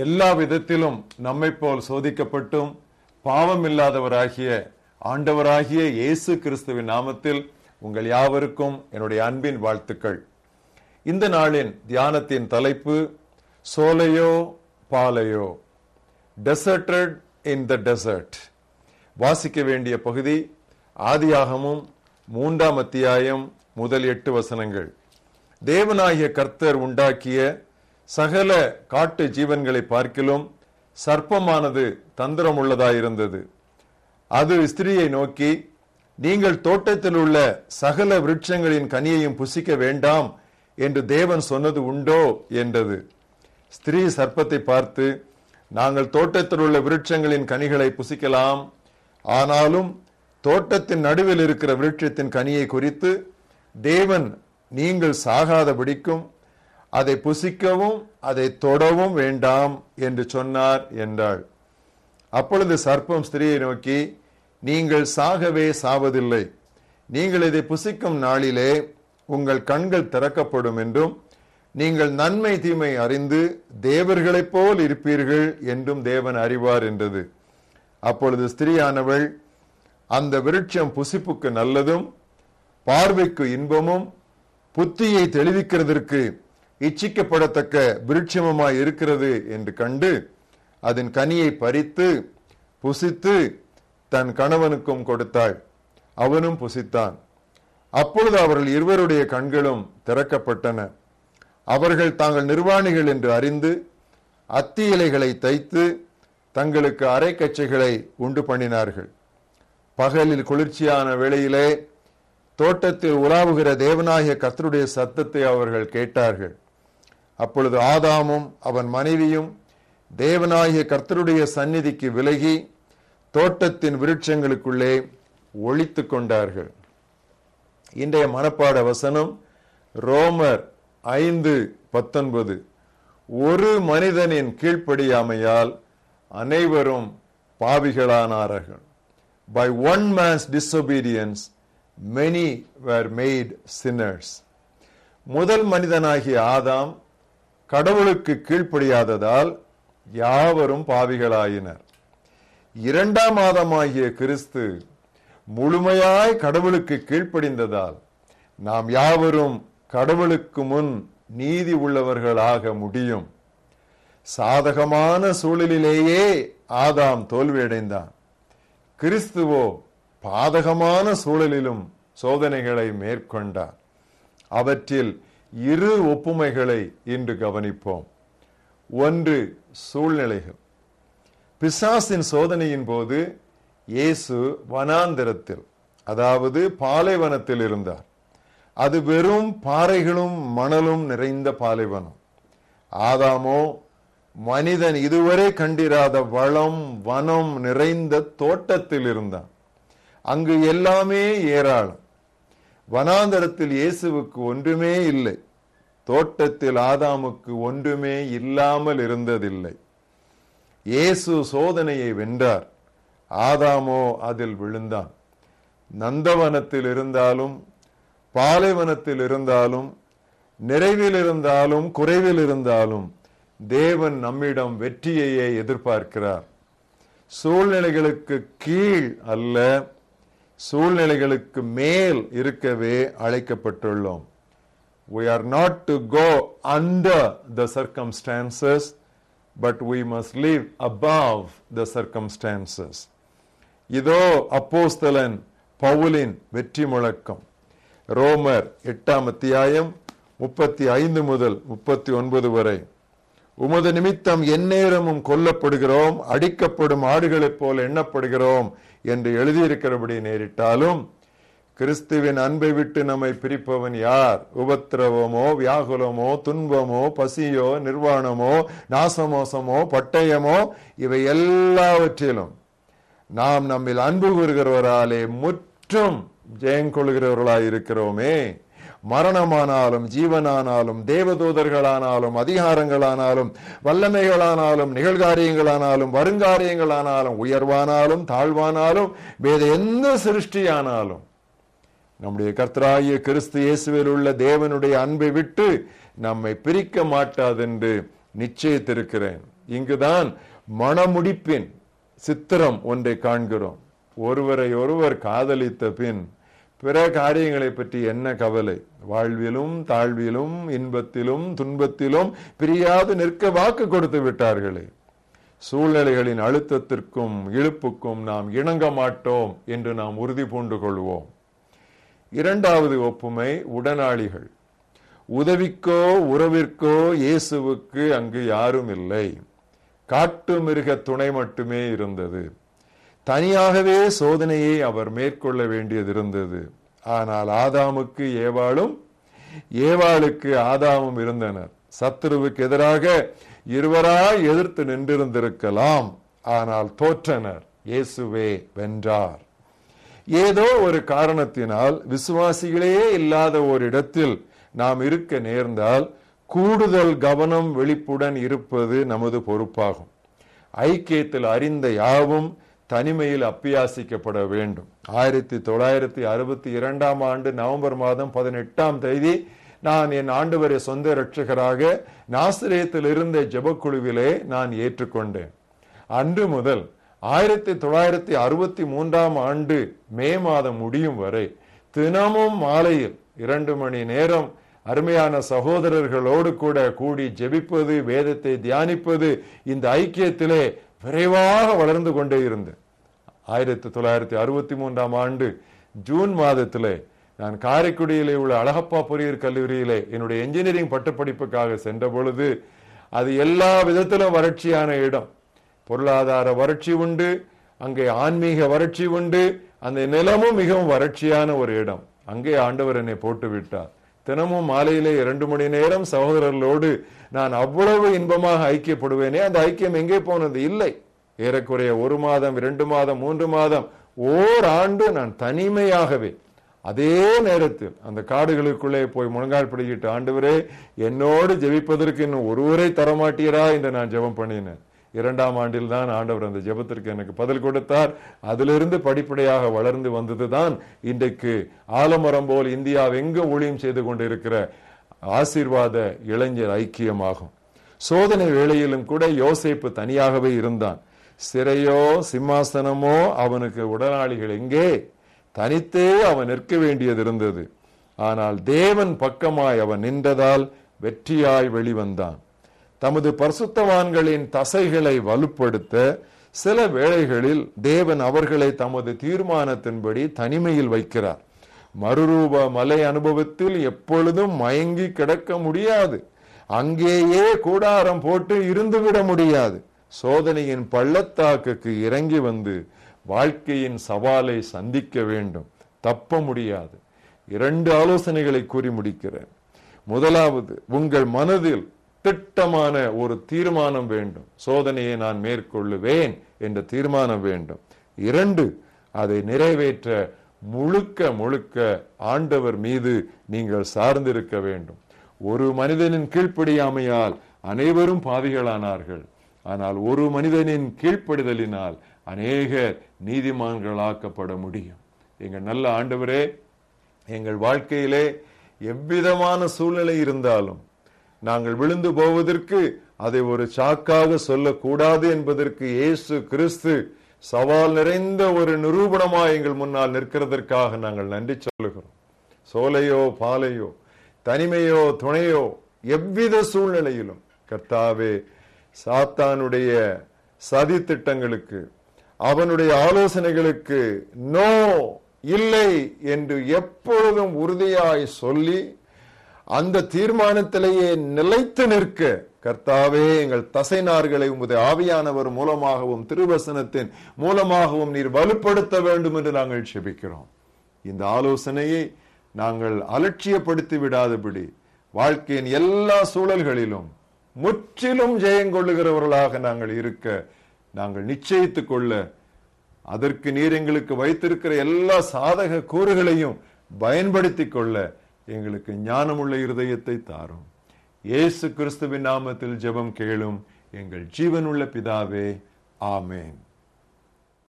எல்லா விதத்திலும் நம்மை போல் சோதிக்கப்பட்டும் பாவமில்லாதவராகிய ஆண்டவராகிய இயேசு கிறிஸ்துவின் நாமத்தில் உங்கள் யாவருக்கும் என்னுடைய அன்பின் வாழ்த்துக்கள். இந்த நாளின் தியானத்தின் தலைப்பு சோலையோ பாலையோ? டெசர்டட் இன் த டெசர்ட் வாசிக்க வேண்டிய பகுதி ஆதியாகமும் மூன்றாம் அத்தியாயம் முதல் எட்டு வசனங்கள். தேவனாகிய கர்த்தர் உண்டாக்கிய சகல காட்டு ஜீவன்களை பார்க்கிலும் சர்ப்பமானது தந்திரம் உள்ளதாயிருந்தது அது ஸ்திரியை நோக்கி நீங்கள் தோட்டத்தில் உள்ள சகல விருட்சங்களின் கனியையும் புசிக்க வேண்டாம் என்று தேவன் சொன்னது உண்டோ? என்றது. ஸ்திரீ சர்ப்பத்தை பார்த்து நாங்கள் தோட்டத்தில் உள்ள விருட்சங்களின் கனிகளை புசிக்கலாம். ஆனாலும் தோட்டத்தின் நடுவில் இருக்கிற விருட்சத்தின் கனியை குறித்து தேவன் நீங்கள் சாகாதபடிக்கும் அதை புசிக்கவும் அதை தொடவும் வேண்டாம் என்று சொன்னார் என்றாள். அப்பொழுது சர்ப்பம் ஸ்திரியை நோக்கி நீங்கள் சாகவே சாவதில்லை. நீங்கள் இதை புசிக்கும் நாளிலே உங்கள் கண்கள் திறக்கப்படும் என்றும் நீங்கள் நன்மை தீமை அறிந்து தேவர்களைப் போல் இருப்பீர்கள் என்றும் தேவன் அறிவார் என்றது. அப்பொழுது ஸ்திரியானவள் அந்த விருட்சம் புசிப்புக்கு நல்லதும் பார்வைக்கு இன்பமும் புத்தியை தெளிவிக்கிறதற்கு இச்சிக்கப்படத்தக்க விருட்சமுமாய் இருக்கிறது என்று கண்டு அதன் கனியை பறித்து புசித்து தன் கணவனுக்கும் கொடுத்தாள். அவனும் புசித்தான். அப்பொழுது அவர்கள் இருவருடைய கண்களும் திறக்கப்பட்டன. அவர்கள் தாங்கள் நிர்வாணிகள் என்று அறிந்து அத்தி இலைகளை தைத்து தங்களுக்கு அரைக்கச்சைகளை உண்டு பண்ணினார்கள். பகலில் குளிர்ச்சியான வேளையிலே தோட்டத்தில் உலாவுகிற தேவனாகிய கத்தருடைய சத்தத்தை அவர்கள் கேட்டார்கள். அப்பொழுது ஆதாமும் அவன் மனைவியும் தேவனாகிய கர்த்தருடைய சந்நிதிக்கு விலகி தோட்டத்தின் விருட்சங்களுக்குள்ளே ஒழித்து கொண்டார்கள். இன்றைய மனப்பாட வசனம் ரோமர் ஐந்து பத்தொன்பது. ஒரு மனிதனின் கீழ்ப்படியாமையால் அனைவரும் பாவிகளானார்கள். By one man's disobedience many were made sinners முதல் மனிதனாகிய ஆதாம் கடவுளுக்கு கீழ்ப்படியாததால் யாவரும் பாவிகளாயினர். இரண்டாம் மாதமாகிய கிறிஸ்து முழுமையாய் கடவுளுக்கு கீழ்ப்படிந்ததால் நாம் யாவரும் கடவுளுக்கு முன் நீதி உள்ளவர்களாக முடியும். சாதகமான சூழலிலேயே ஆதாம் தோல்வியடைந்தான். கிறிஸ்துவோ பாதகமான சூழலிலும் சோதனைகளை மேற்கொண்டார். அவற்றில் இரு ஒப்புமைகளை இன்று கவனிப்போம். ஒன்று சூழ்நிலைகள். பிசாசின் சோதனையின் போது இயேசு வனாந்திரத்தில் அதாவது பாலைவனத்தில் இருந்தார். அது வெறும் பாறைகளும் மணலும் நிறைந்த பாலைவனம். ஆதாமோ மனிதன் இதுவரை கண்டிராத வளம் வனம் நிறைந்த தோட்டத்தில் இருந்தான். அங்கு எல்லாமே ஏராளம். வனாந்தரத்தில் இயேசுவுக்கு ஒன்றுமே இல்லை. தோட்டத்தில் ஆதாமுக்கு ஒன்றுமே இல்லாமல் இருந்ததில்லை. இயேசு சோதனையை வென்றார். ஆதாமோ அதில் விழுந்தான். நந்தவனத்தில் இருந்தாலும் பாலைவனத்தில் இருந்தாலும் நிறைவில் இருந்தாலும் குறைவில் இருந்தாலும் தேவன் நம்மிடம் வெற்றியையே எதிர்பார்க்கிறார். சூழ்நிலைகளுக்கு கீழ் அல்ல சூழ்நிலைகளுக்கு மேல் இருக்கவே அழைக்கப்பட்டுள்ளோம். We are not to go under the circumstances but we must live above the circumstances. இதோ அப்போஸ்தலன் பவுலின் வெற்றி முழக்கம். ரோமர் எட்டாம் அத்தியாயம் முப்பத்தி ஐந்து முதல் முப்பத்தி ஒன்பது வரை. உமது நிமித்தம் எந்நேரமும் கொல்லப்படுகிறோம் அடிக்கப்படும் ஆடுகளைப் போல எண்ணப்படுகிறோம் என்று எழுதியிருக்கிறபடி நேரிட்டாலும் கிறிஸ்துவின் அன்பை விட்டு நம்மை பிரிப்பவன் யார்? உபத்திரவமோ வியாகுலமோ துன்பமோ பசியோ நிர்வாணமோ நாசமோசமோ பட்டயமோ இவை எல்லாவற்றிலும் நாம் நம்மில் அன்பு கூறுகிறவராலே முற்றும் ஜெயங்கொள்கிறவர்களாயிருக்கிறோமே மரணமானாலும் ஜீவனானாலும் தேவதூதர்களானாலும் அதிகாரங்களானாலும் வல்லமைகளானாலும் நிகழ்காரியங்களானாலும் வருங்காரியங்களானாலும் உயர்வானாலும் தாழ்வானாலும் வேறு எந்த சிருஷ்டியானாலும் நம்முடைய கர்த்தராகிய கிறிஸ்து இயேசுவில் உள்ள தேவனுடைய அன்பை விட்டு நம்மை பிரிக்க மாட்டாதென்று நிச்சயித்திருக்கிறேன். இங்குதான் மனமுடிப்பின் சித்திரம் ஒன்றை காண்கிறோம். ஒருவரை ஒருவர் காதலித்த பின் பிற காரியங்களை பற்றி என்ன கவலை? வாழ்விலும் தாழ்விலும் இன்பத்திலும் துன்பத்திலும் பிரியாது நிற்க வாக்கு கொடுத்து விட்டார்களே. சூழ்நிலைகளின் அழுத்தத்திற்கும் இழுப்புக்கும் நாம் இணங்க மாட்டோம் என்று நாம் உறுதி பூண்டு கொள்வோம். இரண்டாவது ஒப்புமை உடனாளிகள். உதவிக்கோ உறவிற்கோ இயேசுவுக்கு அங்கு யாரும் இல்லை. காட்டு மிருக துணை மட்டுமே இருந்தது. தனியாகவே சோதனையை அவர் மேற்கொள்ள வேண்டியதிருந்தது. ஆனால் ஆதாமுக்கு ஏவாளும் ஏவாளுக்கு ஆதாமும் இருந்தனர். சத்துருவுக்கு எதிராக இருவராய் எதிர்த்து நின்றிருந்திருக்கலாம். ஆனால் தோற்றனர். இயேசுவே வென்றார். ஏதோ ஒரு காரணத்தினால் விசுவாசிகளே இல்லாத ஒரு இடத்தில் நாம் இருக்க நேர்ந்தால் கூடுதல் கவனம் விழிப்புடன் இருப்பது நமது பொறுப்பாகும். ஐக்கியத்தில் அறிந்த யாவும் தனிமையில் அப்பியாசிக்கப்பட வேண்டும். ஆயிரத்தி தொள்ளாயிரத்தி அறுபத்தி இரண்டாம் ஆண்டு நவம்பர் மாதம் பதினெட்டாம் தேதி நான் என் ஆண்டவரை சொந்த இரட்சகராக நாசிரியத்தில் இருந்த ஜபக்குழுவிலே நான் ஏற்றுக்கொண்டேன். அன்று முதல் ஆயிரத்தி தொள்ளாயிரத்தி அறுபத்தி மூன்றாம் ஆண்டு மே மாதம் முடியும் வரை தினமும் மாலையில் இரண்டு மணி நேரம் அருமையான சகோதரர்களோடு கூட கூடி ஜெபிப்பது வேதத்தை தியானிப்பது இந்த ஐக்கியத்திலே விரைவாக வளர்ந்து கொண்டே இருந்தேன் ஆயிரத்தி தொள்ளாயிரத்தி அறுபத்தி மூன்றாம் ஆண்டு ஜூன் மாதத்திலே நான் காரைக்குடியிலே உள்ள அழகப்பா பொறியியல் கல்லூரியிலே என்னுடைய என்ஜினியரிங் பட்டப்படிப்புக்காக சென்ற பொழுது அது எல்லா விதத்திலும் வறட்சியான இடம். பொருளாதார வறட்சி உண்டு அங்கே ஆன்மீக வறட்சி உண்டு அந்த நிலமும் மிகவும் வறட்சியான ஒரு இடம். அங்கே ஆண்டவர் என்னை போட்டு விட்டார் தினமும் மாலையிலே இரண்டு மணி நேரம் சகோதரர்களோடு நான் அவ்வளவு இன்பமாக ஐக்கியப்படுவேனே. அந்த ஐக்கியம் எங்கே போனது? இல்லை. ஏறக்குறைய ஒரு மாதம் இரண்டு மாதம் மூன்று மாதம் ஓர் ஆண்டு நான் தனிமையாகவே அதே நேரத்தில் அந்த காடுகளுக்குள்ளே போய் முழங்கால் பிடிக்கிட்டு ஆண்டவரே என்னோடு ஜெபிப்பதற்கு இன்னும் ஒருவரை தரமாட்டீரா? என்று நான் ஜெபம் பண்ணினேன். இரண்டாம் ஆண்டில் தான் ஆண்டவர் அந்த ஜெபத்திற்கு எனக்கு பதில் கொடுத்தார். அதிலிருந்து படிப்படியாக வளர்ந்து வந்ததுதான் இன்றைக்கு ஆலமரம் போல் இந்தியாவெங்கும் ஊழியம் செய்து கொண்டிருக்கிற ஆசீர்வாத இளைஞர் ஐக்கியமாகும். சோதனை வேளையிலும் கூட யோசிப்பு தனியாகவே இருந்தான். சிறையோ சிம்மாசனமோ அவனுக்கு உடனாளிகள் எங்கே? தனித்தே அவன் நிற்க வேண்டியது இருந்தது. ஆனால் தேவன் பக்கமாய் அவன் நின்றதால் வெற்றியாய் வெளிவந்தான். தமது பரிசுத்தவான்களின் தசைகளை வலுப்படுத்த சில வேளைகளில் தேவன் அவர்களை தமது தீர்மானத்தின்படி தனிமையில் வைக்கிறார். மறுரூப மலை அனுபவத்தில் எப்பொழுதும் மயங்கி கிடக்க முடியாது. அங்கேயே கூடாரம் போட்டு இருந்துவிட முடியாது. சோதனையின் பள்ளத்தாக்குக்கு இறங்கி வந்து வாழ்க்கையின் சவாலை சந்திக்க வேண்டும். தப்ப முடியாது. இரண்டு ஆலோசனைகளை கூறி முடிக்கிறேன். முதலாவது உங்கள் மனதில் திட்டமான ஒரு தீர்மானம் வேண்டும். சோதனையை நான் மேற்கொள்ளுவேன் என்ற தீர்மானம் வேண்டும். இரண்டு அதை நிறைவேற்ற முழுக்க முழுக்க ஆண்டவர் மீது நீங்கள் சார்ந்திருக்க வேண்டும். ஒரு மனிதனின் கீழ்ப்படியாமையால் அனைவரும் பாவிகளானார்கள். ஆனால் ஒரு மனிதனின் கீழ்ப்படிதலினால் அநேகர் நீதிமான்களாக்கப்பட முடியும். எங்கள் நல்ல ஆண்டவரே எங்கள் வாழ்க்கையிலே எவ்விதமான சூழ்நிலை இருந்தாலும் நாங்கள் விழுந்து போவதற்கு அதை ஒரு சாக்காக சொல்லக்கூடாது என்பதற்கு இயேசு கிறிஸ்து சவால் நிறைந்த ஒரு நிரூபணமாக எங்கள் முன்னால் நிற்கிறதற்காக நாங்கள் நன்றி சொல்லுகிறோம். சோலையோ பாலையோ தனிமையோ துணையோ எவ்வித சூழ்நிலையிலும் கர்த்தாவே சாத்தானுடைய சதி திட்டங்களுக்கு அவனுடைய ஆலோசனைகளுக்கு நோ இல்லை என்று எப்பொழுதும் உறுதியாய் சொல்லி அந்த தீர்மானத்திலேயே நிலைத்து நிற்க கர்த்தாவே எங்கள் தசைநார்களை உமது ஆவியானவர் மூலமாகவும் திருவசனத்தின் மூலமாகவும் நீர் வலுப்படுத்த வேண்டும் என்று நாங்கள் செபிக்கிறோம். இந்த ஆலோசனையை நாங்கள் அலட்சியப்படுத்தி விடாதபடி வாழ்க்கையின் எல்லா சூழல்களிலும் முற்றிலும் ஜெயங்கொள்ளுகிறவர்களாக நாங்கள் இருக்க நாங்கள் நிச்சயித்துக் கொள்ள அதற்கு நீர் எங்களுக்கு வைத்திருக்கிற எல்லா சாதக கூறுகளையும் பயன்படுத்திக் கொள்ள எங்களுக்கு ஞானமுள்ள இருதயத்தை தாரும். இயேசு கிறிஸ்துவின் நாமத்தில் ஜெபம் கேளும் எங்கள் ஜீவனுள்ள பிதாவே ஆமேன்.